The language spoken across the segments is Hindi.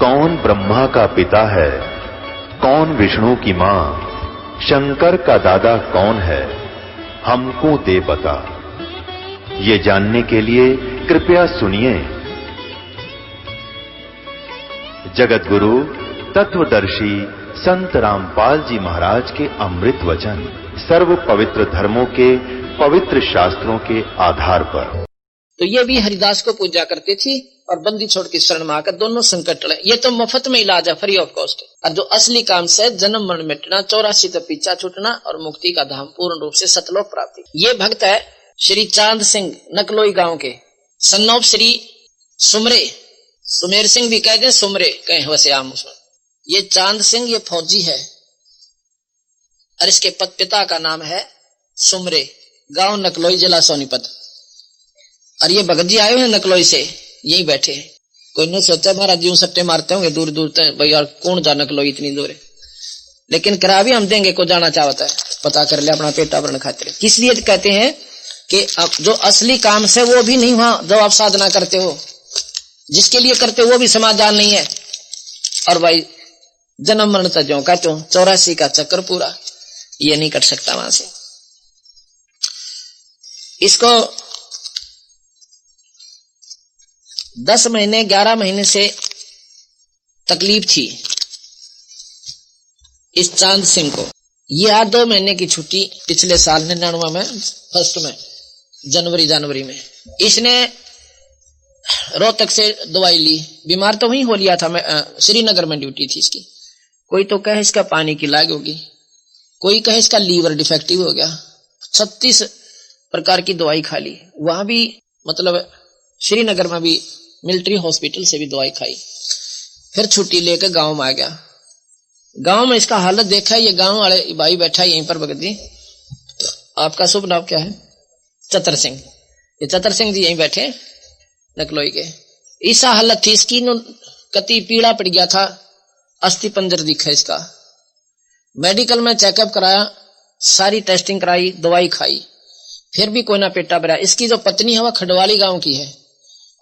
कौन ब्रह्मा का पिता है? कौन विष्णु की माँ? शंकर का दादा कौन है? हमको दे बता। ये जानने के लिए कृपया सुनिए। जगत गुरु तत्वदर्शी संत रामपाल जी महाराज के अमृत वचन सर्व पवित्र धर्मों के पवित्र शास्त्रों के आधार पर। तो ये भी हरिदास को पूजा करती थी? और बंदी छोड़ के शरण में आकर दोनों संकट टले ये तो मुफ़्त में इलाज है फ्री ऑफ़ कॉस्ट और जो असली काम से जन्म मरण मिटना चौरासी तो पीछा छूटना और मुक्ति का धाम पूर्ण रूप से सतलोक प्राप्ति। ये भक्त है श्री चाँद सिंह, नकलोई गाँव के। सन्नौप श्री सुमरे। सुमेर सिंह भी कहते सुमरे कहे वैसे आम उसमें ये चाँद सिंह, ये फौजी है। और इसके पत पिता का नाम है सुमरे। गाँव नकलोई, जिला सोनीपत। और ये भगत जी आए हुए नकलोई से। यही बैठे हैं। कोई ने सोचा, महाराज जी सट्टे मारते होंगे दूर दूर तक, भाई यार, कौन जा नकलोई इतनी दूर है? लेकिन करा भी हम देंगे को जाना चाहता है। पता कर ले अपना पेटा भरण खातिर। किस लिए कहते हैं कि जो असली काम से वो भी नहीं वहाँ जब आप साधना करते हो, जिसके लिए करते हो, वो भी समाधान नहीं है। और भाई, जन्म मरण तजो कहते हो चौरासी का चक्कर पूरा। ये नहीं कर सकता वहाँ से। इसको दस महीने, ग्यारह महीने से तकलीफ़ थी इस चाँद सिंह को। ये आ दो महीने की छुट्टी पिछले साल निन्यानवे में, फ़र्स्ट में, जनवरी जनवरी में। इसने रोहतक से दवाई ली। बीमार तो वही हो लिया था मैं श्रीनगर में ड्यूटी थी इसकी। कोई तो कहे इसका पानी की लाग होगी। कोई कहे इसका लीवर डिफेक्टिव हो गया। छत्तीस प्रकार की दवाई खा ली। वहाँ भी मतलब श्रीनगर में भी मिलिट्री हॉस्पिटल से भी दवाई खाई। फिर छुट्टी लेकर गाँव में आ गया। गाँव में इसका हालत देखा, ये गाँव वाले भाई बैठा यहीं पर भगत जी। आपका शुभ नाम क्या है? चतर सिंह। ये चतर सिंह जी यहीं बैठे नकलोई के। ईसा हालत थी, इसकी कति पीड़ा पड़ गया था। अस्थि पंजर दिखा इसका। मेडिकल में चेकअप कराया, सारी टेस्टिंग कराई, दवाई खाई। फिर भी कोई ना पेटा भरा। इसकी जो पत्नी है, वह खडवाली गाँव की है।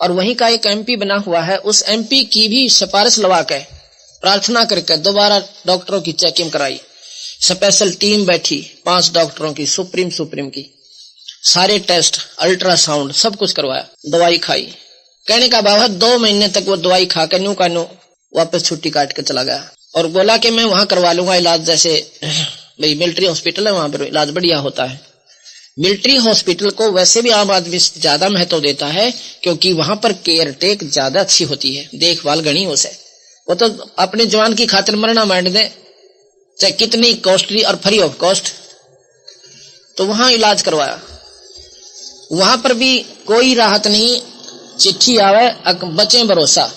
और वहीं का एक एमपी बना हुआ है, उस एमपी की भी सिफारिश लगा के प्रार्थना करके दोबारा डॉक्टरों की चेकिंग कराई। स्पेशल टीम बैठी, पाँच डॉक्टरों की, सुप्रीम सुप्रीम की। सारे टेस्ट, अल्ट्रासाउंड, सब कुछ करवाया, दवाई खाई। कहने का बाबा दो महीने तक वो दवाई खा के न्यू का न्यू वापस छुट्टी काट के चला गया। और बोला कि मैं वहाँ करवा लूँगा इलाज जैसे, भाई, मिलिट्री हॉस्पिटल है, वहाँ पर इलाज बढ़िया होता है। मिलिट्री हॉस्पिटल को वैसे भी आम आदमी ज़्यादा महत्व देता है, क्योंकि वहाँ पर केयर टेक ज़्यादा अच्छी होती है। देखभाल गणी उसे वो तो अपने जवान की खातिर मरना मांड दे। चाहे कितनी कॉस्टली और फ्री ऑफ़ कॉस्ट तो वहाँ इलाज करवाया। वहाँ पर भी कोई राहत नहीं। चिट्ठी आवे बचे भरोसा।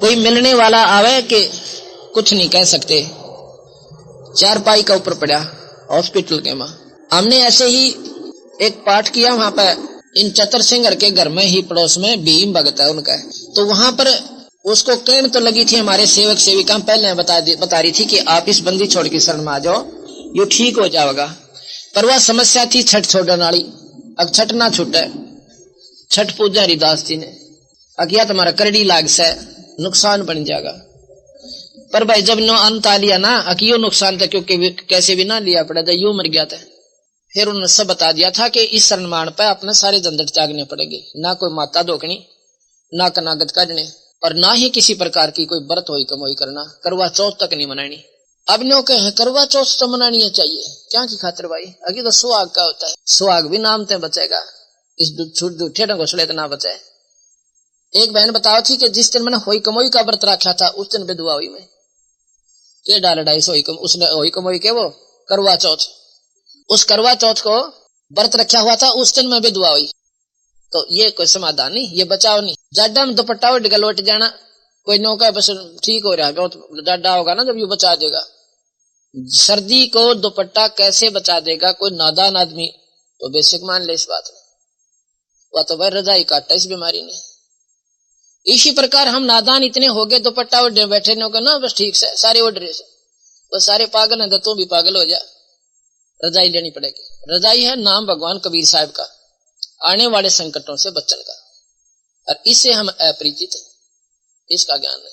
कोई मिलने वाला आवे कि कुछ नहीं कह सकते। चार पाई का ऊपर पड़ा, हॉस्पिटल के माँ। हमने ऐसे ही एक पाठ किया वहाँ पर। इन चतर सिंह के घर में ही पड़ोस में भीम भगत है उनका। तो वहाँ पर उसको कहने तो लगी थी हमारे सेवक सेविका, पहले बता बता रही थी कि आप इस बंदी छोड़ के शरण आ जाओ, ये ठीक हो जाएगा। पर वह समस्या थी छठ छोड़ने वाली। अब छठ ना छूटे। छठ पूजा हरिदास जी ने। अकिया तुम्हारा करड़ी लाग से नुकसान बन जाएगा। पर भाई जब नो अंत आ लिया ना अकियो नुकसान था क्योंकि कैसे भी ना लिया पड़ा था यू मर गया था। फिर उन्होंने सब बता दिया था कि इस शरणमान पर अपने सारे झंझट त्यागने पड़ेंगे। ना कोई माता धोकनी ना कनागत करने, और ना ही किसी प्रकार की कोई व्रत हो कमोई करना। करवा चौथ तक नहीं मनानी। अब नो कहे, करवा चौथ तो मनानी चाहिए। क्या की खातिर भाई? अगे तो सुहाग का होता है। सुहाग भी नाम ते बचेगा। इस झूठे घोसले तो ना बचे। एक बहन बताओ थी कि जिस दिन मैंने होई कमोई का व्रत रखा था, उस दिन बेदुआ हुई मैं। के डाल डाई सोई कम उसने होई कमोई के वो, करवा चौथ। उस करवा चौथ को व्रत रखा हुआ था, उस दिन में भी दुआ हुई। तो ये कोई समाधान नहीं, ये बचाव नहीं। जाडा में दुपट्टा उठ गया, लौट जाना। कोई नौका बस ठीक हो रहा है बहुत जाडा होगा ना, जब ये बचा देगा। सर्दी को दुपट्टा कैसे बचा देगा, कोई नादान आदमी? तो बेसिक मान ले इस बात वह तो भाई रजाई काटा इस बीमारी ने। इसी प्रकार हम नादान इतने हो गए, दुपट्टा उड़ बैठे ना बस ठीक से, सारे उड़ रहे से बस सारे पागल हैं तो तू भी पागल हो जा। रजाई लेनी पड़ेगी। रजाई है नाम भगवान कबीर साहब का, आने वाले संकटों से बचन का। और इससे हम अपरिचित इसका ज्ञान है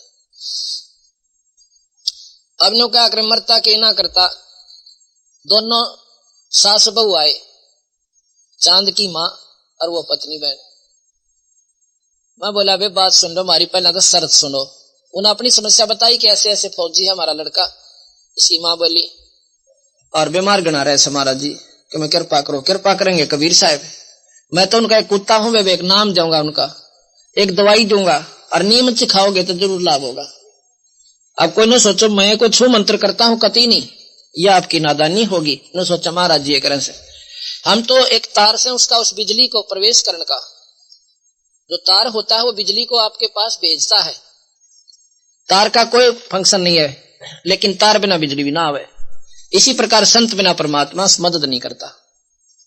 अब नो क्या मरता के ना करता, दोनों सास बहु आए, चाँद की माँ और वो पत्नी बहन। मैं बोला बे बात सुन लो हमारी पहला तो शर्त सुनो। उन्हें अपनी समस्या बताई कि ऐसे ऐसे फौजी है हमारा लड़का। इसकी माँ बोली और बीमार गणा रहे महाराज जी, कि मैं कृपा करो। कृपा करेंगे कबीर साहब। मैं तो उनका एक कुत्ता हूँ वे एक नाम जाऊँगा उनका। एक दवाई दूँगा और नियमित से खाओगे तो ज़रूर लाभ होगा। अब कोई न सोचो, मैं को छू मंत्र करता हूँ, कति नहीं। यह आपकी नादानी होगी, न सोचो महाराज जी एक से। हम तो एक तार से उसका उस बिजली को प्रवेश करने का। जो तार होता है, वो बिजली को आपके पास भेजता है। तार का कोई फ़ंक्शन नहीं है, लेकिन तार बिना बिजली भी ना आवे। इसी प्रकार संत बिना परमात्मा मदद नहीं करता।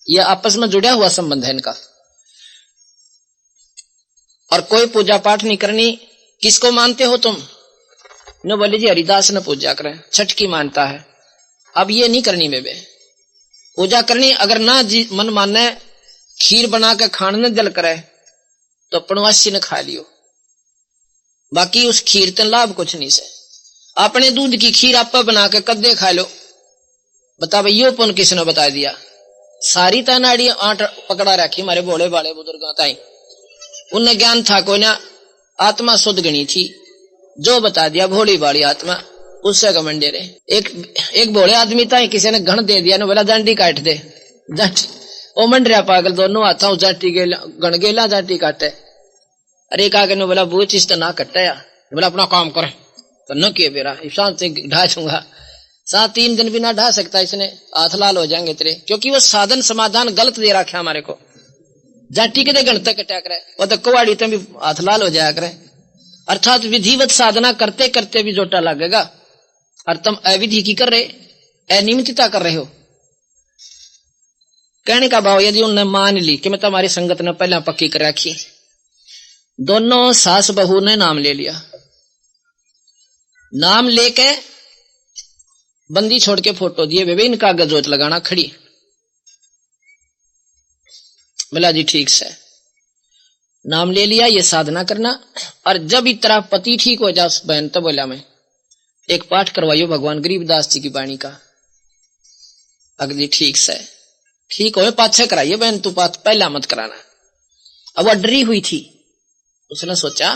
यह आपस में जुड़ा हुआ संबंध है इनका। और कोई पूजा पाठ नहीं करनी, किसको मानते हो तुम? न बोले जी, हरिदास ने पूजा करें, छठ की मानता है। अब ये नहीं करनी बेबे। पूजा करनी, अगर ना जी, मन माने, खीर बना के खाने दिल करे तो पणवासी ने खा लियो। बाकी उस खीर ते लाभ कुछ नहीं से। अपने दूध की खीर आप बना के कद्दे खा लो। बता भाई यो पुन किसने बता दिया। सारी तनाड़ी आठ पकड़ा रखी हमारे भोले भाले बुज़ुर्ग ताई। उन्हें ज्ञान था को ना, आत्मा शुद्ध गणी थी। जो बता दिया, भोली बाड़ी आत्मा, उससे कमंडे रहे। एक एक भोले आदमी था किसी ने गण दे दिया बोला जांटी काट दे। ओ मंडरिया पागल, दोनों हाथा जांटी गण गेला, जांटी काटे। अरे एक आगे ने बोला वो चीज़ तो ना कट्टा बोला, अपना काम करे। तो न किए बेरा शांत से ढा दूँगा। सात तीन दिन भी ना ढा सकता, इसने हाथ लाल हो जाएँगे तेरे। क्योंकि वो साधन समाधान गलत दे रखा हमारे को। जाटी के गणते कटा करे, वो तो कुवाड़ी तो भी हाथ लाल हो जाया करे। अर्थात विधिवत साधना करते करते भी जोटा लगेगा। और तुम अविधि की कर रहे, अनियमितता कर रहे हो। कहने का भाव, यदि उन्होंने मान ली कि मैं तुम्हारी संगत ने पहले पक्की कर रखी, दोनों सास बहू ने नाम ले लिया। नाम लेके बंदी छोड़ के फ़ोटो दिए, वे इनका गजोत लगाना खड़ी। बोला जी ठीक से। नाम ले लिया, ये साधना करना। और जब इतना पति ठीक हो जा बहन तो बोला मैं, एक पाठ करवाइयो भगवान गरीबदास जी की वाणी का। अगली ठीक से। ठीक हो पाछे कराइए बहन, तू पाठ पहला मत कराना। अब वह डरी हुई थी। उसने सोचा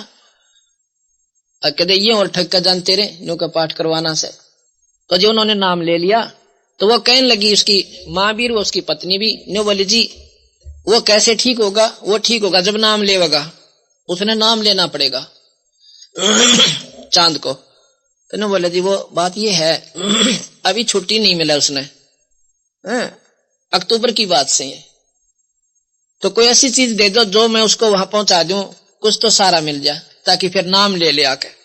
कहते ये और ठक्का जानते रहे नो का पाठ करवाना से। तो जो उन्होंने नाम ले लिया तो वो कहने लगी उसकी माँ भी वो उसकी पत्नी भी, नो बोले जी, वो कैसे ठीक होगा? वो ठीक होगा जब नाम लेगा उसने नाम लेना पड़ेगा चाँद को। तो ना बोले जी, वो बात ये है, अभी छुट्टी नहीं मिला उसने। अक्टूबर की बात से है। तो कोई ऐसी चीज़ दे दो, जो मैं उसको वहाँ पहुँचा दूँ, कुछ तो सारा मिल जाए, ताकि फिर नाम ले ले आके।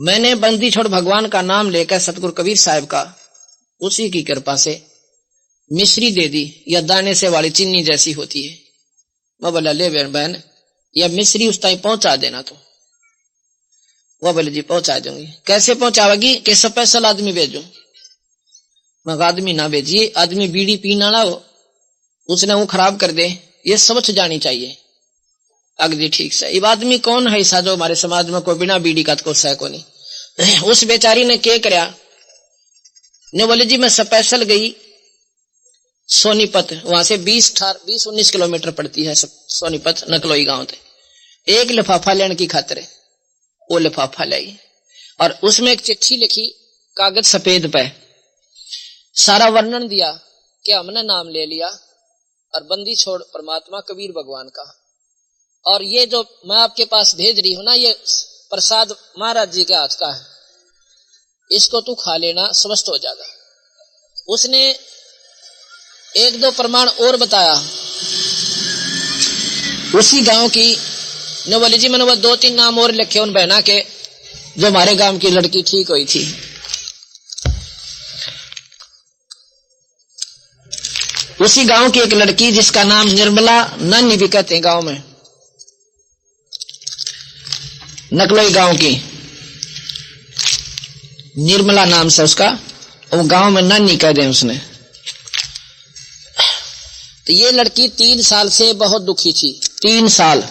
मैंने बंदी छोड़ भगवान का नाम लेकर सतगुरु कबीर साहब का उसी की कृपा से मिश्री दे दी, या दाने से वाली चीनी जैसी होती है। मैं बोला, ले बहन बहन, या मिश्री उस टाइम पहुँचा देना तो। वह बोले, जी, पहुँचा दूँगी। कैसे पहुंचावेगी कि स्पेशल आदमी भेजू? मैं आदमी ना भेजिए, आदमी बीड़ी पीना ना हो, उसने वो खराब कर दे, ये समझ जानी चाहिए। अगली ठीक से। अब आदमी कौन है ऐसा जो हमारे समाज में कोई बिना बीड़ी का तो सह को नहीं। उस बेचारी ने क्या कराया ने बोले जी मैं स्पेशल गई सोनीपत। वहाँ से बीस ठार, बीस उन्नीस किलोमीटर पड़ती है सोनीपत, नकलोई गाँव से। एक लिफाफा लेने की खातिर वो लिफाफा लाई और उसमें एक चिट्ठी लिखी, कागज़ सफ़ेद पे। सारा वर्णन दिया कि हमने नाम ले लिया और बंदी छोड़ परमात्मा कबीर भगवान का। और ये जो मैं आपके पास भेज रही हूँ ना, ये प्रसाद महाराज जी के हाथ का है। इसको तू खा लेना, स्वस्थ हो जाएगा उसने एक दो प्रमाण और बताया। उसी गाँव की ने बोले जी, मैंने वो दो तीन नाम और लिखे उन बहना के, जो हमारे गाँव की लड़की ठीक हुई थी। उसी गाँव की एक लड़की, जिसका नाम निर्मला नन्नी भी कहते हैं गाँव में। नकलोई गाँव की। निर्मला नाम से उसका, वो गाँव में नन्नी कह दे उसने। तो ये लड़की तीन साल से बहुत दुखी थी। तीन साल।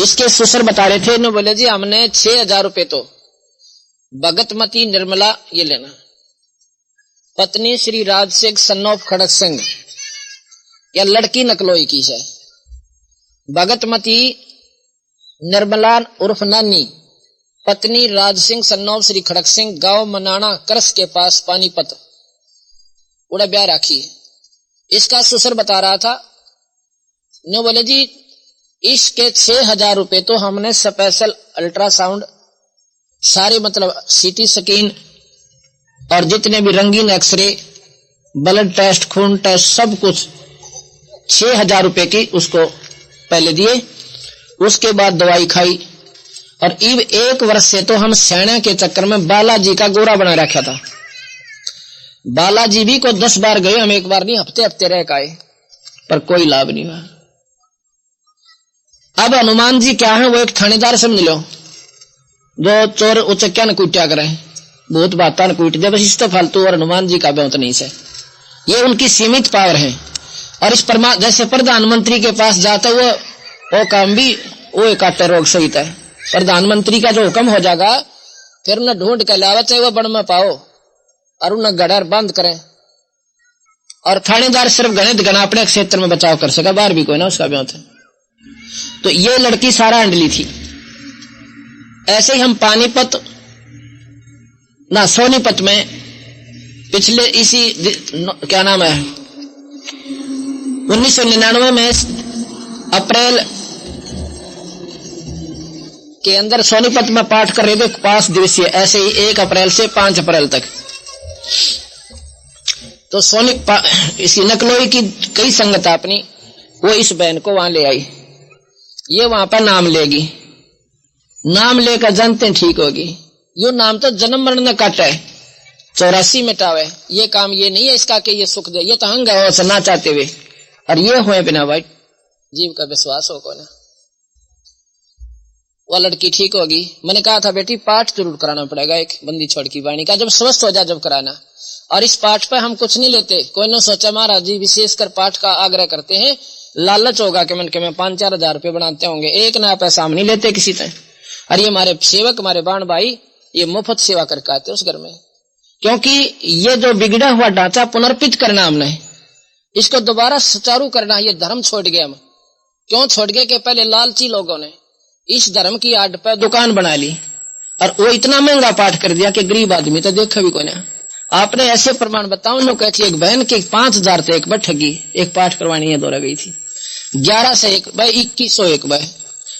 इसके सुसर बता रहे थे इन्होंने बोले जी, हमने छह हज़ार रुपये तो। भगतमती, निर्मला, ये लेना। पत्नी श्री राज सिंह सन्नोफ खड़क सिंह। या लड़की नकलोई की है। भगतमती निर्मला उर्फ़ नानी। पत्नी राज सिंह सन्नौव श्री खड़क सिंह, गाँव मनाना करस के पास पानीपत। उड़ा ब्याह राखी इसका सुसर बता रहा था, ने बोले जी इसके छह हज़ार रुपए तो हमने स्पेशल अल्ट्रासाउंड, सारे मतलब सीटी स्कैन, और जितने भी रंगीन एक्सरे, ब्लड टेस्ट, खून टेस्ट, सब कुछ छह हज़ार रुपए की उसको पहले दिए। उसके बाद दवाई खाई। और इव एक वर्ष से तो हम सेना के चक्कर में बालाजी का गोरा बना रखा था। बालाजी भी को दस बार गए, हम एक बार नहीं, हफ़्ते हफ़्ते रह आए। पर कोई लाभ नहीं हुआ। अब हनुमान जी क्या है, वो एक थानेदार समझ लो जो चोर उचक्या न कुटिया करे। बहुत बात न कुट दे, बस इस तो फालतू और हनुमान जी का बहुत नहीं से। ये उनकी सीमित पावर है। और इस परमा, जैसे प्रधानमंत्री के पास जाता वो वो काम भी, वो एक रोग सहित है। प्रधानमंत्री का जो हुक्म हो जाएगा, फिर उन्हें ढूंढ के लावा चाहे वो बड़ में पाओ, और उन्हें गड़र बंद करें। और थानेदार सिर्फ़ गणित गणा, अपने क्षेत्र में बचाव कर सका, बाहर भी कोई ना उसका ब्योत है। तो ये लड़की सारा अंडली थी। ऐसे ही हम पानीपत, ना, सोनीपत में पिछले इसी क्या नाम है? उन्नीस में अप्रैल के अंदर सोनीपत में पाठ कर रहे थे, पाँच दिवसीय, ऐसे ही एक अप्रैल से पाँच अप्रैल तक। तो सोनी इसकी नकलोई की कई संगत अपनी, वो इस बहन को वहाँ ले आई। ये वहाँ पर नाम लेगी। नाम लेकर जानते ठीक होगी। यो नाम तो जन्म मरण न काटा है। चौरासी में मिटावे। ये काम ये नहीं है इसका कि ये सुख दे। ये तो हंग है और ना चाहते हुए। और ये हुए बिना भाई, जीव का विश्वास हो को ना। वह लड़की ठीक होगी? मैंने कहा था, बेटी, पाठ ज़रूर कराना पड़ेगा, एक बंदी छोड़ की वाणी का। जब स्वस्थ हो जाए जब कराना। और इस पाठ पर हम कुछ नहीं लेते। कोई ने सोचा, महाराज जी, विशेषकर पाठ का आग्रह करते हैं। लालच होगा कि मन के में पाँच, चार हज़ार रुपये बनाते होंगे। एक नया पैसा हम नहीं लेते किसी और ये हमारे सेवक, हमारे बाण भाई, ये मुफ़्त सेवा करके आते उस घर में। क्योंकि ये जो बिगड़ा हुआ ढांचा पुनर्पित करना हमने, इसको दोबारा सुचारू करना, ये धर्म छोड़ गए हम। क्यों छोड़ गए कि पहले लालची लोगों ने इस धर्म की आड़ पर दुकान बना ली। और वो इतना महँगा पाठ कर दिया कि गरीब आदमी तो देखा भी कोई ना। आपने ऐसे प्रमाण बताओ लोग कहती एक बहन के पाँच हज़ार थे एक बार ठगी, एक पाठ करवानी है दौरा गई थी। ग्यारह से एक बाय इक्कीस सौ एक बाय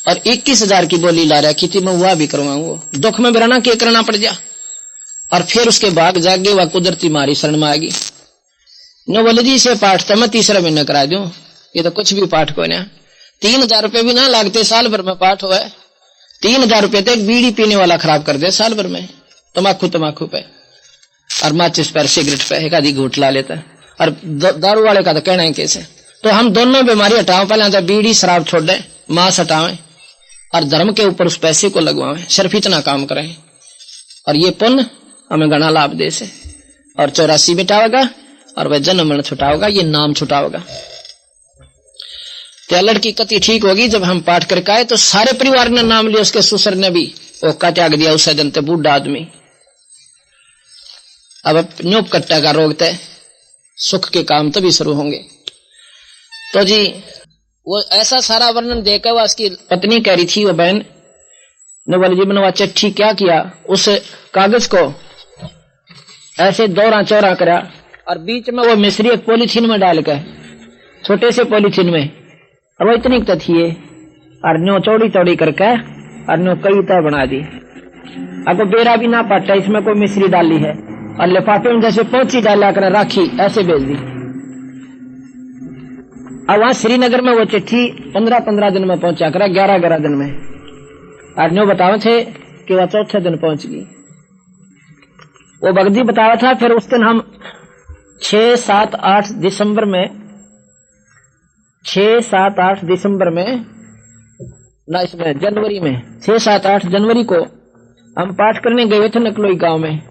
और इक्कीस हज़ार की बोली ला रहा की थी, मैं वह भी करवाऊँगा दुख में बिराना के करना पड़ जा। और फिर उसके बाद जागे वह कुदरती मारी शरण में आएगी नो बोले जी इसे पाठ तो मैं तीसरा महीना करा दू। ये तो कुछ भी पाठ को ना। तीन हज़ार रुपये भी ना लागते, साल भर में पाठ हुआ तीन हज़ार रुपये तो एक बीड़ी पीने वाला खराब कर दे, साल भर में। तमाकू तमाकू पे। और माचिस पर सिगरेट पे, एक आधी घूट ला लेता और दारू वाले का तो कहना है कैसे? तो हम दोनों बीमारी हटाओ, पहले तो बीड़ी, शराब छोड़ दे, मांस हटावे, और धर्म के ऊपर उस पैसे को लगवावे, सिर्फ़ इतना काम करें। और ये पुण्य हमें गणा लाभ दे से। और चौरासी मिटावेगा और वह जन्म छुटाओगा, ये नाम छुटाओगा। तो लड़की कति ठीक होगी जब हम पाठ करके आए? तो सारे परिवार ने नाम लिया उसके सुसर ने भी। वो का त्याग दिया उस जनते बूढ़ा आदमी। अब न्यूप कट्टा का रोग तय सुख के काम तभी शुरू होंगे। तो जी, वो ऐसा सारा वर्णन देकर वह उसकी पत्नी कह रही थी, वो बहन ने बोले जी मैंने चिट्ठी क्या किया? उस कागज़ को ऐसे दौरा चौरा करा और बीच में वो मिश्री एक पॉलीथीन में डाल कर छोटे से पॉलीथीन में वो इतनी तो थी और न्यो चौड़ी चौड़ी करके, और न्यो कई तय बना दी। अगर बेरा भी ना पाटा, इसमें कोई मिश्री डाली है। और लिफाफे में जैसे पहुँची डाला कर राखी, ऐसे भेज दी। अब वहाँ श्रीनगर में वो चिट्ठी पंद्रह पंद्रह दिन में पहुँचा करा ग्यारह ग्यारह दिन में। और बतावे थे कि वह चौथे दिन पहुँच गई। वो बगदी बतावा था, फिर उस दिन हम छह, सात, आठ दिसंबर में छ सात आठ दिसंबर में, ना इसमें, जनवरी में, छह सात आठ जनवरी को हम पाठ करने गए थे नकलोई गाँव में।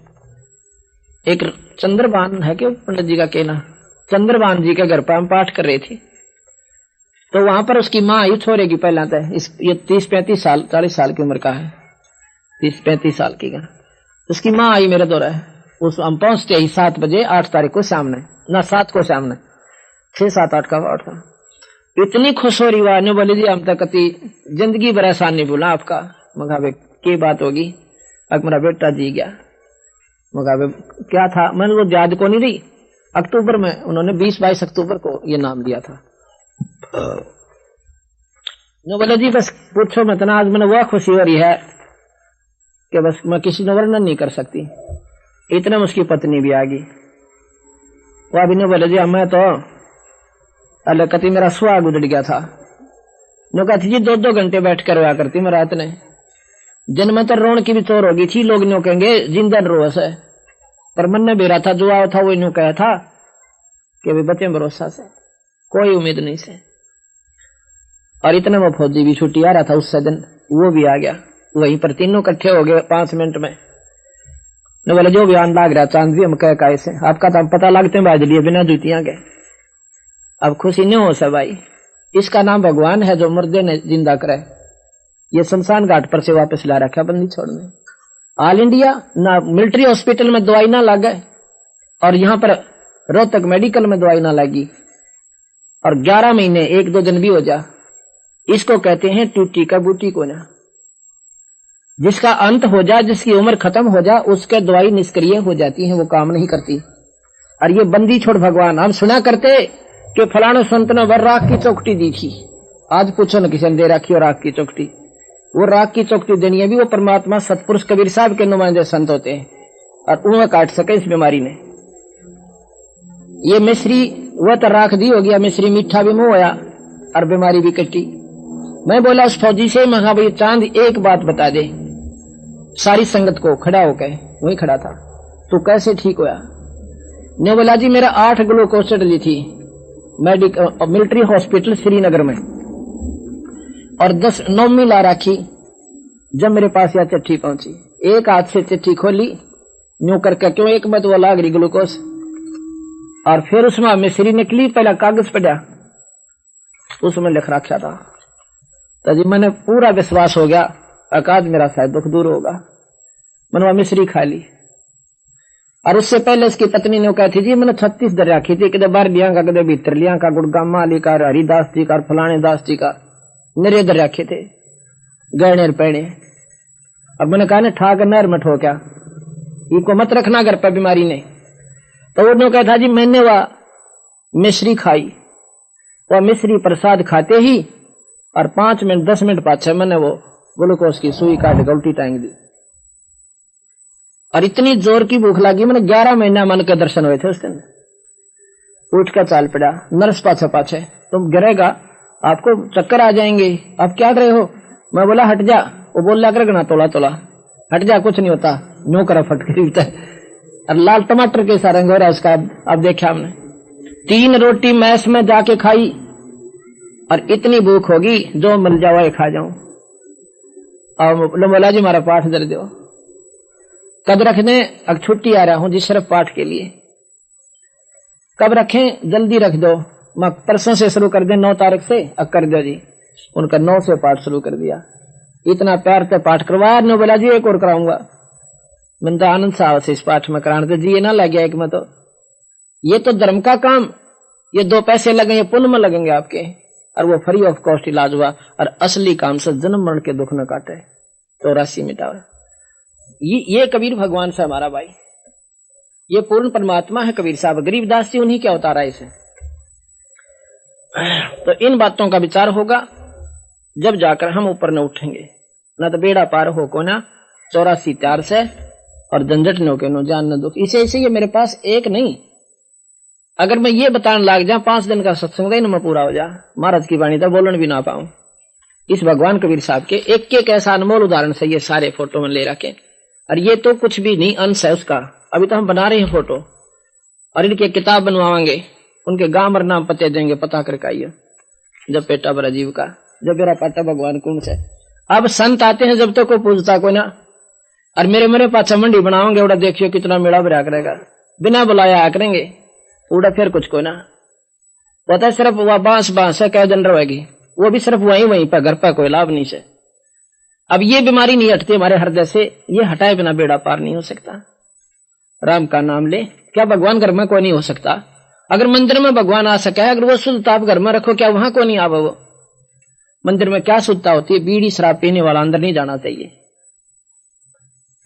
एक चंद्रबान है कि पंडित जी का कहना? चंद्रबान जी के घर पर हम पाठ कर रहे थे। तो वहाँ पर उसकी माँ आई छोरे की पहला तय इस, ये तीस पैंतीस साल, चालीस साल की उम्र का है। तीस पैंतीस साल की का उसकी माँ आई मेरे दौरा है उस, हम पहुँचते ही सात बजे आठ तारीख को सामने, ना सात को सामने, छह सात आठ का वार्ड था। इतनी खुश हो रही वाह बोले जी, हम तक ज़िंदगी भर एहसान नहीं बोला आपका। मगा की बात होगी? अब मेरा बेटा जी गया। मगा क्या था? मैंने वो याद को नहीं रही। अक्टूबर में उन्होंने बीस बाईस अक्टूबर को ये नाम दिया था। नो बोले, जी, बस पूछो मत ना, आज मैंने वह खुशी हो रही है कि बस मैं किसी ने वर्णन नहीं कर सकती। इतने में उसकी पत्नी भी आ गई। वो अभी ने बोले, जी मैं तो अल्लाह कति मेरा सुहाग उजड़ गया था। नो कहती, जी दो दो घंटे बैठ कर रोया करती मैं रात ने। जन्म में तो रोण की भी चोर होगी, थी, लोग नो कहेंगे जिंदन रोस है। पर मन ने बेरा था जो आया था, वो यूँ कहा था कि अभी बचे भरोसा से, कोई उम्मीद नहीं से। और इतने में फौजी भी छुट्टी आ रहा था उससे दिन, वो भी आ गया। वहीं पर तीनों इकट्ठे हो गए पाँच मिनट में। न बोले, जो बयान लाग रहा, चाँद भी हम कह का आपका तो पता लगते हैं बाज लिए बिना जूतियाँ के। अब खुशी नहीं हो सब भाई। इसका नाम भगवान है जो मुर्दे ने ज़िंदा करे ये शमशान घाट पर से वापस ला रखा बंदी छोड़ने ऑल इंडिया ना मिलिट्री हॉस्पिटल में दवाई ना लगे और यहाँ पर रोहतक मेडिकल में दवाई ना लगी और 11 महीने, एक दो दिन भी हो जा। इसको कहते हैं टूटी का बूटी को ना जिसका अंत हो जा, जिसकी उम्र खत्म हो जा, उसके दवाई निष्क्रिय हो जाती है, वो काम नहीं करती। और ये बंदी छोड़ भगवान हम सुना करते कि फलाने संत ने वर राख की चौकटी दी थी आज पूछो न किसी ने दे रखी और राख की चौकटी। वो राख की चौकटी देनी है भी, वो परमात्मा सतपुरुष कबीर साहब के नुमाइंदे संत होते हैं और उन्हें काट सके इस बीमारी ने। ये मिश्री वह तो राख दी हो गया मिश्री मीठा भी मुँह होया और बीमारी भी कटी। मैं बोला, उस फौजी से महा भाई चाँद एक बात बता दे। सारी संगत को खड़ा होकर वही खड़ा था। तो कैसे ठीक होया? ने बोला, जी मेरा आठ ग्लूकोज ली थी। मेडिकल मिलिट्री हॉस्पिटल श्रीनगर में। और दस नौमी ला रखी जब मेरे पास यह चिट्ठी पहुँची। एक हाथ से चिट्ठी खोली, न्यू करके क्यों एक में तो वो लाग रही ग्लूकोज? और फिर उसमें मिश्री निकली, पहला कागज़ पड़ा उसमें लिख रखा था। तो जी मैंने पूरा विश्वास हो गया, अकाद मेरा शायद दुख दूर होगा। मैंने मिश्री खा ली। और उससे पहले उसकी पत्नी ने कहा थी, जी, मैंने छत्तीस दर रखी थी कदे बार लिया का, कदे भीतर लिया का गुड़गामा अली का, हरिदास जी का फलाने दास जी का, मेरे दर रखे थे गहने पैणे अब मैंने कहा ना ठाक नर में क्या इको मत रखना घर पर बीमारी ने तो उन्होंने कहा था, जी, मैंने वह मिश्री खाई, वह मिश्री प्रसाद खाते ही, और पाँच मिनट, दस मिनट पाछे मैंने वो ग्लूकोज की सुई काट के उल्टी टांग दी। और इतनी ज़ोर की भूख लगी, मैंने ग्यारह महीना मन के दर्शन हुए थे उस दिन। उठ कर चाल पड़ा, नर्स पाछे पाछे, तुम गिरेगा, आपको चक्कर आ जाएँगे, आप क्या कर रहे हो? मैं बोला, हट जा। वो बोल लिया कर तोला तोला। हट जा, कुछ नहीं होता। नो करा फटकरी और लाल टमाटर के सा रंग हो रहा है उसका अब देखा हमने तीन रोटी मैस में जाके खाई, और इतनी भूख होगी, जो मिल जाओ खा जाऊँ। और बोला जी हमारा पाठ दर दो। कब रख दें अब छुट्टी आ रहा हूँ जी सिर्फ़ पाठ के लिए। कब रखें? जल्दी रख दो। मैं परसों से शुरू कर दे नौ तारीख से। अब कर दो जी। उनका नौ से पाठ शुरू कर दिया। इतना प्यार से पाठ करवाया नो बोला जी एक और कराऊँगा। मैंने तो आनंद साहब से इस पाठ में कराने तो जी, ये ना लग गया एक में तो। ये तो धर्म का काम। ये दो पैसे लगेंगे पुण्य में लगेंगे आपके। और वो फ्री ऑफ़ कॉस्ट इलाज हुआ। और असली काम से जन्म मरण के दुख न काटे। चौरासी मिटावे ये ये कबीर भगवान से हमारा भाई। ये पूर्ण परमात्मा है कबीर साहब। गरीबदास जी उन्हीं क्या उतारा इसे तो इन बातों का विचार होगा। जब जाकर हम ऊपर न उठेंगे, न तो बेड़ा पार हो को ना चौरासी चार से और झंझट नो के नो जान न दुख। इसे इसे ये मेरे पास एक नहीं। अगर मैं ये बताने लग जा पाँच दिन का सत्संग दिन में पूरा हो जा। महाराज की वाणी तो बोलन भी ना पाऊँ। इस भगवान कबीर साहब के एक एक ऐसा अनमोल उदाहरण से ये सारे फ़ोटो में ले रखे। और ये तो कुछ भी नहीं अंश है उसका अभी तो हम बना रहे हैं फ़ोटो और इनके किताब बनवाएँगे। उनके गाँव और नाम पते देंगे, पता करके आइए। जब पेटा बरा जीव का, जब मेरा पाटा भगवान कौन से। अब संत आते हैं, जब तक तो कोई पूछता कोई ना। और मेरे मेरे पास मंडी बनाओगे उड़ा देखियो कितना मेड़ा भरा करेगा। बिना बुलाया करेंगे, उड़ा फिर कुछ कोई ना। पता सिर्फ़ वह बाँस बाँस है क्या जन रहेगी वो भी सिर्फ़ वहीं वहीं पर, घर पर कोई लाभ नहीं से। अब ये बीमारी नहीं हटती हमारे हृदय से, ये हटाए बिना बेड़ा पार नहीं हो सकता। राम का नाम ले। क्या भगवान घर में कोई नहीं हो सकता? अगर मंदिर में भगवान आ सका है अगर वो शुद्धता घर में रखो, क्या वहाँ को नहीं आवा वो? मंदिर में क्या शुद्धता होती है? बीड़ी शराब पीने वाला अंदर नहीं जाना चाहिए।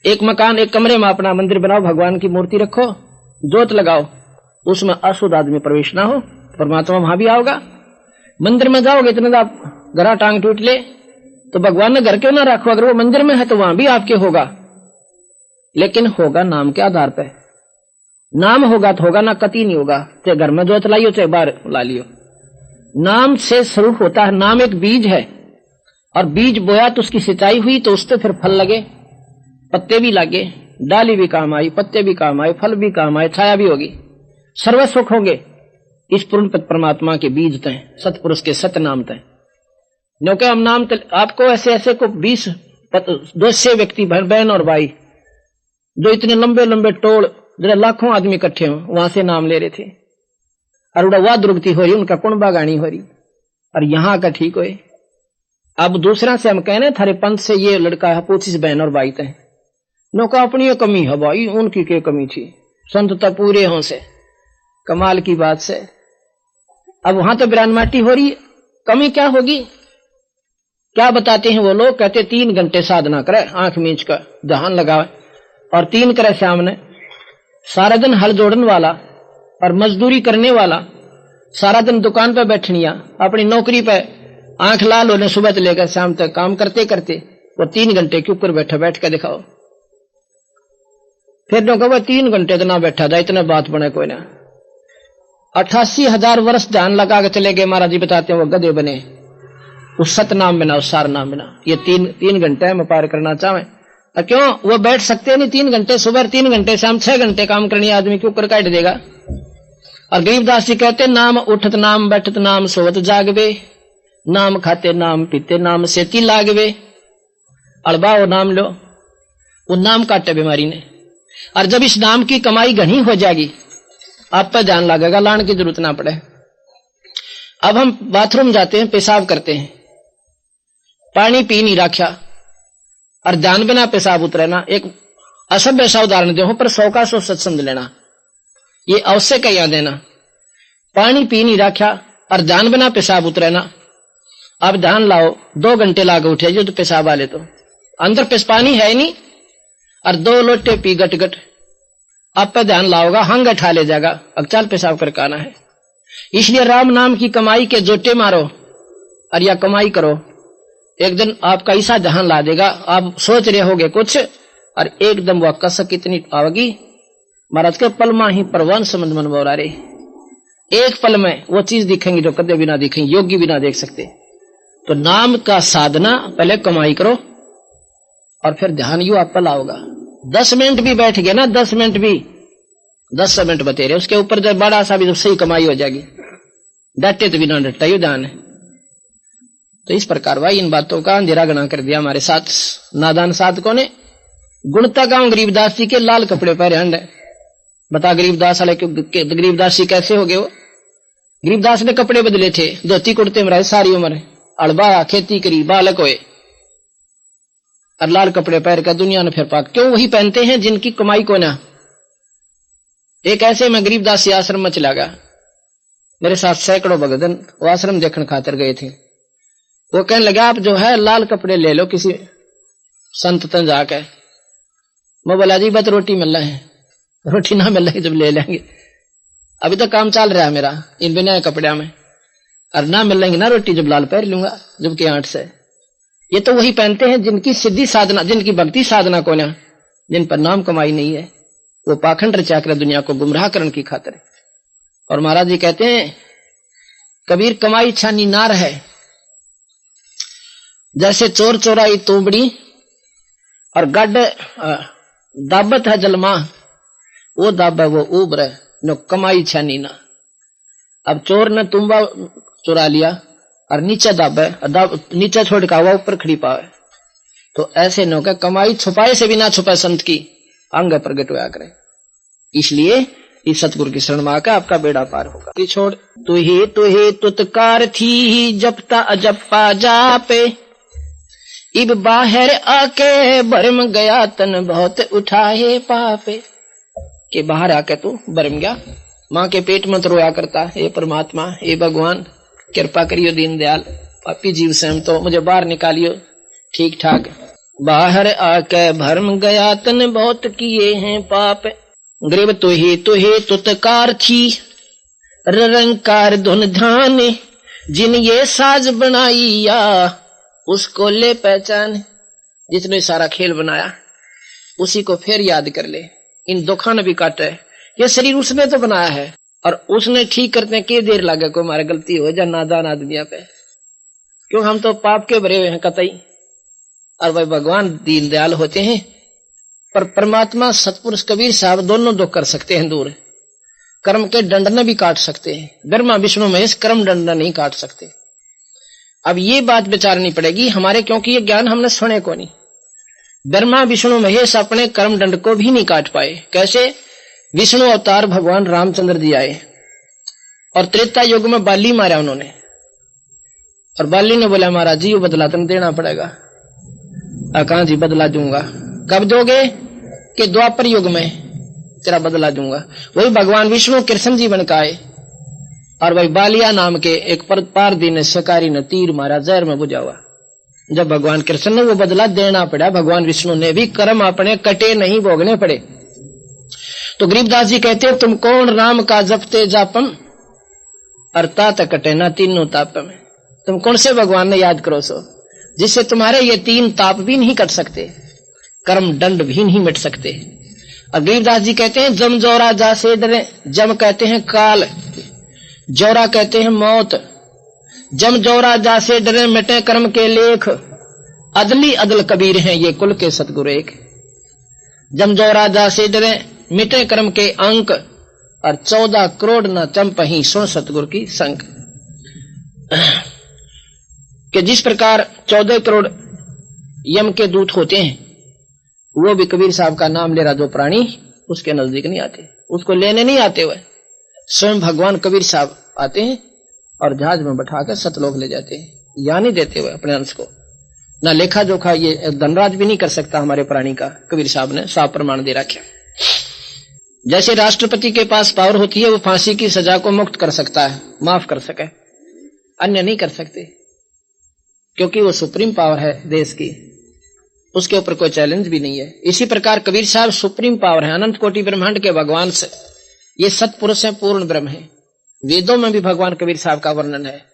एक मकान, एक कमरे में अपना मंदिर बनाओ, भगवान की मूर्ति रखो, जोत लगाओ, उसमें अशुद्ध आदमी प्रवेश ना हो, परमात्मा वहाँ भी आओगा। मंदिर में जाओगे, इतने आप गरा टांग टूट ले तो भगवान ने घर क्यों ना रखो? अगर वो मंदिर में है तो वहाँ भी आपके होगा। लेकिन होगा नाम के आधार पर नाम होगा तो होगा ना कति नहीं होगा। चाहे घर में जोत लाइयो, चाहे बाहर ला लियो। नाम से शुरू होता है, नाम एक बीज है। और बीज बोया तो उसकी सिंचाई हुई तो उससे फिर फल लगे। पत्ते भी लगे, डाली भी काम आई, पत्ते भी काम आए, फल भी काम आए, छाया भी होगी। सर्व सुख होंगे। इस पूर्ण परमात्मा के बीज तय सतपुरुष के सत नाम तय क्योंकि हम नाम तल, आपको ऐसे ऐसे को बीस दो से व्यक्ति बहन और भाई जो इतने लंबे लंबे टोल जरा लाखों आदमी इकट्ठे हो वहाँ से नाम ले रहे थे। और उड़ा वह दुर्गति हो रही उनका कुंडबा गाणी हो रही। और यहाँ का ठीक हो अब दूसरा से हम कहने थारे पंथ से ये लड़का है पूछिस बहन और भाई तय नौका अपनी कमी है भाई उनकी क्या कमी थी? संत तो पूरे हों से। कमाल की बात से। अब वहाँ तो बिरान माटी हो रही कमी क्या होगी? क्या बताते हैं वो लोग? कहते, तीन घंटे साधना करे, आँख मींच कर जहान लगावे और तीन करे सामने। सारा दिन हल जोड़न वाला और मजदूरी करने वाला, सारा दिन दुकान पर बैठनिया, अपनी नौकरी पे आँख लाल होने सुबह से लेकर शाम तक काम करते करते वो तीन घंटे के ऊपर बैठा, बैठ कर दिखाओ। फिर जो कहो तीन घंटे तो ना बैठा था, इतना बात बने कोई ना। अठासी हज़ार वर्ष ध्यान लगा के चले गए महाराज जी, बताते हैं वो गधे बने। उस सत नाम बिना उस सार नाम बिना। ये तीन तीन घंटे में पार करना चाहे। तो क्यों? वो बैठ सकते नहीं तीन घंटे, सुबह तीन घंटे, शाम छह घंटे काम करनी आदमी के ऊपर काट देगा? और गरीबदास जी कहते नाम उठत, नाम बैठत, नाम सोवत जागवे। नाम खाते, नाम पीते, नाम सेती लागवे। अड़बा नाम लो। वो नाम काटे बीमारी ने। और जब इस नाम की कमाई घनी हो जाएगी, आप पर ध्यान लगेगा, लाने की ज़रूरत ना पड़े। अब हम बाथरूम जाते हैं, पेशाब करते हैं। पानी पी नहीं राख्या। और ध्यान बिना पेशाब उतरेना एक असभ्य उदाहरण दे पर सौ का सौ सत्संग लेना। ये अवश्य का याद देना। पानी पी नहीं राख्या, और ध्यान बिना पेशाब उतरेना अब ध्यान लाओ, दो घंटे लागे उठे जो तो पेशाब वाले तो। अंदर पेश पानी है नहीं, और दो लोटे पी गट गट आप पे ध्यान लाओगा, हंग उठा ले जाएगा। अब चल पेशाब करके आना है। इसलिए राम नाम की कमाई के जोटे मारो, और या कमाई करो। एक दिन आपका ऐसा जहाँ ला देगा। आप सोच रहे होगे कुछ, और एकदम वह कसक कितनी आवेगी। महाराज के पलमा ही परवान संबंध मन बोरा रे एक पल में वो चीज़ दिखेंगी जो कदे बिना दिखेंगे योगी भी ना देख सकते। तो नाम का साधना पहले कमाई करो, और फिर ध्यान यू आप पर लाओगा। दस मिनट भी बैठ गए ना, दस मिनट भी। दस मिनट बते रहे उसके ऊपर जब बड़ा सा भी जब सही कमाई हो जाएगी। डटे तो बिना डटता यू ध्यान है तो इस प्रकार भाई, इन बातों का अंधेरा गणा कर दिया हमारे साथ। नादान साधकों ने गुणता गाँव गरीबदास जी के लाल कपड़े पहरे हंड। बता गरीबदास वाले गरीबदास जी कैसे हो गए वो? गरीबदास ने कपड़े बदले थे, धोती कुर्ते में रहे, सारी उम्र। अड़बा खेती करी, बालक हुए। और लाल कपड़े पहन कर दुनिया ने फिर पाक। क्यों वही पहनते हैं जिनकी कमाई को ना? एक ऐसे में गरीबदास आश्रम में चला गया। मेरे साथ सैकड़ों भगदन वो आश्रम देखने खातर गए थे। वो कहने लगे, आप जो है, लाल कपड़े ले लो किसी संत तन जाकर मैं बोला, जी, बस रोटी मिल रहा है। रोटी ना मिल रही, जब ले लेंगे। अभी तो काम चल रहा है मेरा, इन बिना कपड़े में। और ना मिल लेंगे ना रोटी, जब लाल पहन लूँगा, जब के आठ से। ये तो वही पहनते हैं जिनकी सिद्धि साधना, जिनकी भक्ति साधना को ना, जिन पर नाम कमाई नहीं है। वो पाखंड रचाकर दुनिया को गुमराह करने की खातर। और महाराज जी कहते हैं, कबीर कमाई छानी नार है जैसे चोर चोराई तोबड़ी और गड दाबत है जलमा, वो दाब, वो उबर, नो कमाई छानी ना। अब चोर ने तुम्बा चुरा लिया और नीचे दाबे दाब, नीचे छोड़ का हुआ ऊपर खड़ी पावे। तो ऐसे नो कमाई छुपाए से भी ना छुपाए संत की अंग प्रगट हुआ करे। इसलिए इस सतगुरु की शरण में का आपका बेड़ा पार होगा। छोड़ तुहे तुहे तुतकार थी जपता अजपा जापे इब बाहर आके भरम गया, तन बहुत उठाए पापे। के बाहर आके तू भरम गया? माँ के पेट में तो रोया करता, हे परमात्मा, हे भगवान, कृपा करियो दीन दयाल पापी जीव से हम तो मुझे बाहर निकालियो। ठीक ठाक बाहर आके भरम गया, तन बहुत किए हैं पाप। गरीब तो ही तो तुतकार थी। रंकार धुन ध्यान जिन ये साज बनाई या उसको ले पहचान, जिसने सारा खेल बनाया, उसी को फिर याद कर ले। इन दुखा ने भी काटा ये शरीर उसने तो बनाया है, और उसने ठीक करते के देर लगे कोई हमारा गलती हो जा नादान आदमिया पे। क्यों हम तो पाप के भरे हुए हैं, कतई। और भाई भगवान दीन दयाल होते हैं, पर परमात्मा, सतपुरुष, कबीर साहब दोनों दुख कर सकते हैं दूर। कर्म के दंड भी काट सकते हैं। ब्रह्मा, विष्णु, महेश, कर्म दंड नहीं काट सकते। अब ये बात विचारनी पड़ेगी, हमारे क्योंकि ये ज्ञान हमने सुने को नहीं। ब्रह्मा, विष्णु, महेश अपने कर्म दंड को भी नहीं काट पाए। कैसे? विष्णु अवतार भगवान रामचंद्र जी आए, और त्रेता युग में बाली मारा उन्होंने। और बाली ने बोला, महाराज जी, वो बदला तुम देना पड़ेगा। कहा जी, बदला दूँगा। कब दोगे? कि द्वापर युग में तेरा बदला दूँगा। वही भगवान विष्णु कृष्ण जी बन आए। और भाई बालिया नाम के एक पार दिन शिकारी ने तीर मारा, जहर में बुझा हुआ। जब भगवान कृष्ण ने वो बदला देना पड़ा, भगवान विष्णु ने भी कर्म अपने कटे नहीं, भोगने पड़े। तो गरीबदास जी कहते, तुम कौन राम का जपते जापम? और तात कटे ना तीनों ताप में तुम कौन से भगवान ने याद करो सो, जिससे तुम्हारे ये तीन ताप भी नहीं कट सकते, कर्म दंड भी नहीं मिट सकते? और गरीबदास जी कहते हैं, जम जोरा जा से डरे जम कहते हैं काल जोरा कहते हैं मौत। जम जोरा जा से डरे मिटे कर्म के लेख, अदली अदल कबीर हैं ये कुल के सतगुरु एक जम जोरा जा से डरे मिटे कर्म के अंक, और चौदह करोड़ न चंप ही सो सतगुरु की संख। कि जिस प्रकार चौदह करोड़ यम के दूत होते हैं, वो भी कबीर साहब का नाम ले रहा जो प्राणी, उसके नज़दीक नहीं आते, उसको लेने नहीं आते हुए। स्वयं भगवान कबीर साहब आते हैं और जहाज़ में बैठा कर सतलोक ले जाते हैं। या नहीं देते हुए अपने अंश को। ना लेखा जोखा ये धनराज भी नहीं कर सकता हमारे प्राणी का, कबीर साहब ने साफ़ प्रमाण दे रखा जैसे राष्ट्रपति के पास पावर होती है, वो फांसी की सजा को मुक्त कर सकता है, माफ़ कर सके। अन्य नहीं कर सकते, क्योंकि वो सुप्रीम पावर है देश की। उसके ऊपर कोई चैलेंज भी नहीं है। इसी प्रकार कबीर साहब सुप्रीम पावर है, अनंत कोटि ब्रह्मांड के भगवान से। ये सतपुरुष है, पूर्ण ब्रह्म है। वेदों में भी भगवान कबीर साहब का वर्णन है।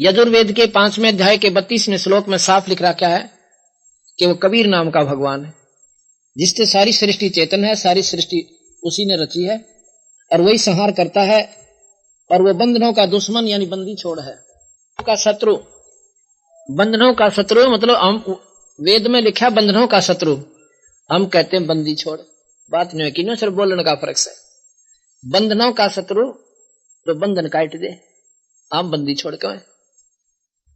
यजुर्वेद के पाँचवें अध्याय के बत्तीसवें श्लोक में साफ़ लिख क्या है? कि वो कबीर नाम का भगवान है। जिससे सारी सृष्टि चेतन है, सारी सृष्टि उसी ने रची है, और वही संहार करता है, और वो बंधनों का दुश्मन यानी बंदी छोड़ है। का शत्रु, बंधनों का शत्रु मतलब हम, वेद में लिखा बंधनों का शत्रु, हम कहते हैं बंदी छोड़। बात नहीं है कि सिर्फ़ बोलने का फ़र्क है। बंधनों का शत्रु तो बंधन काट दे, आम बंदी छोड़ के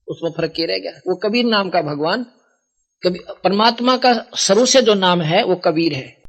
उसमें फ़र्क क्या रह गया। वो कबीर नाम का भगवान कबीर परमात्मा का शुरू से जो नाम है, वो कबीर है।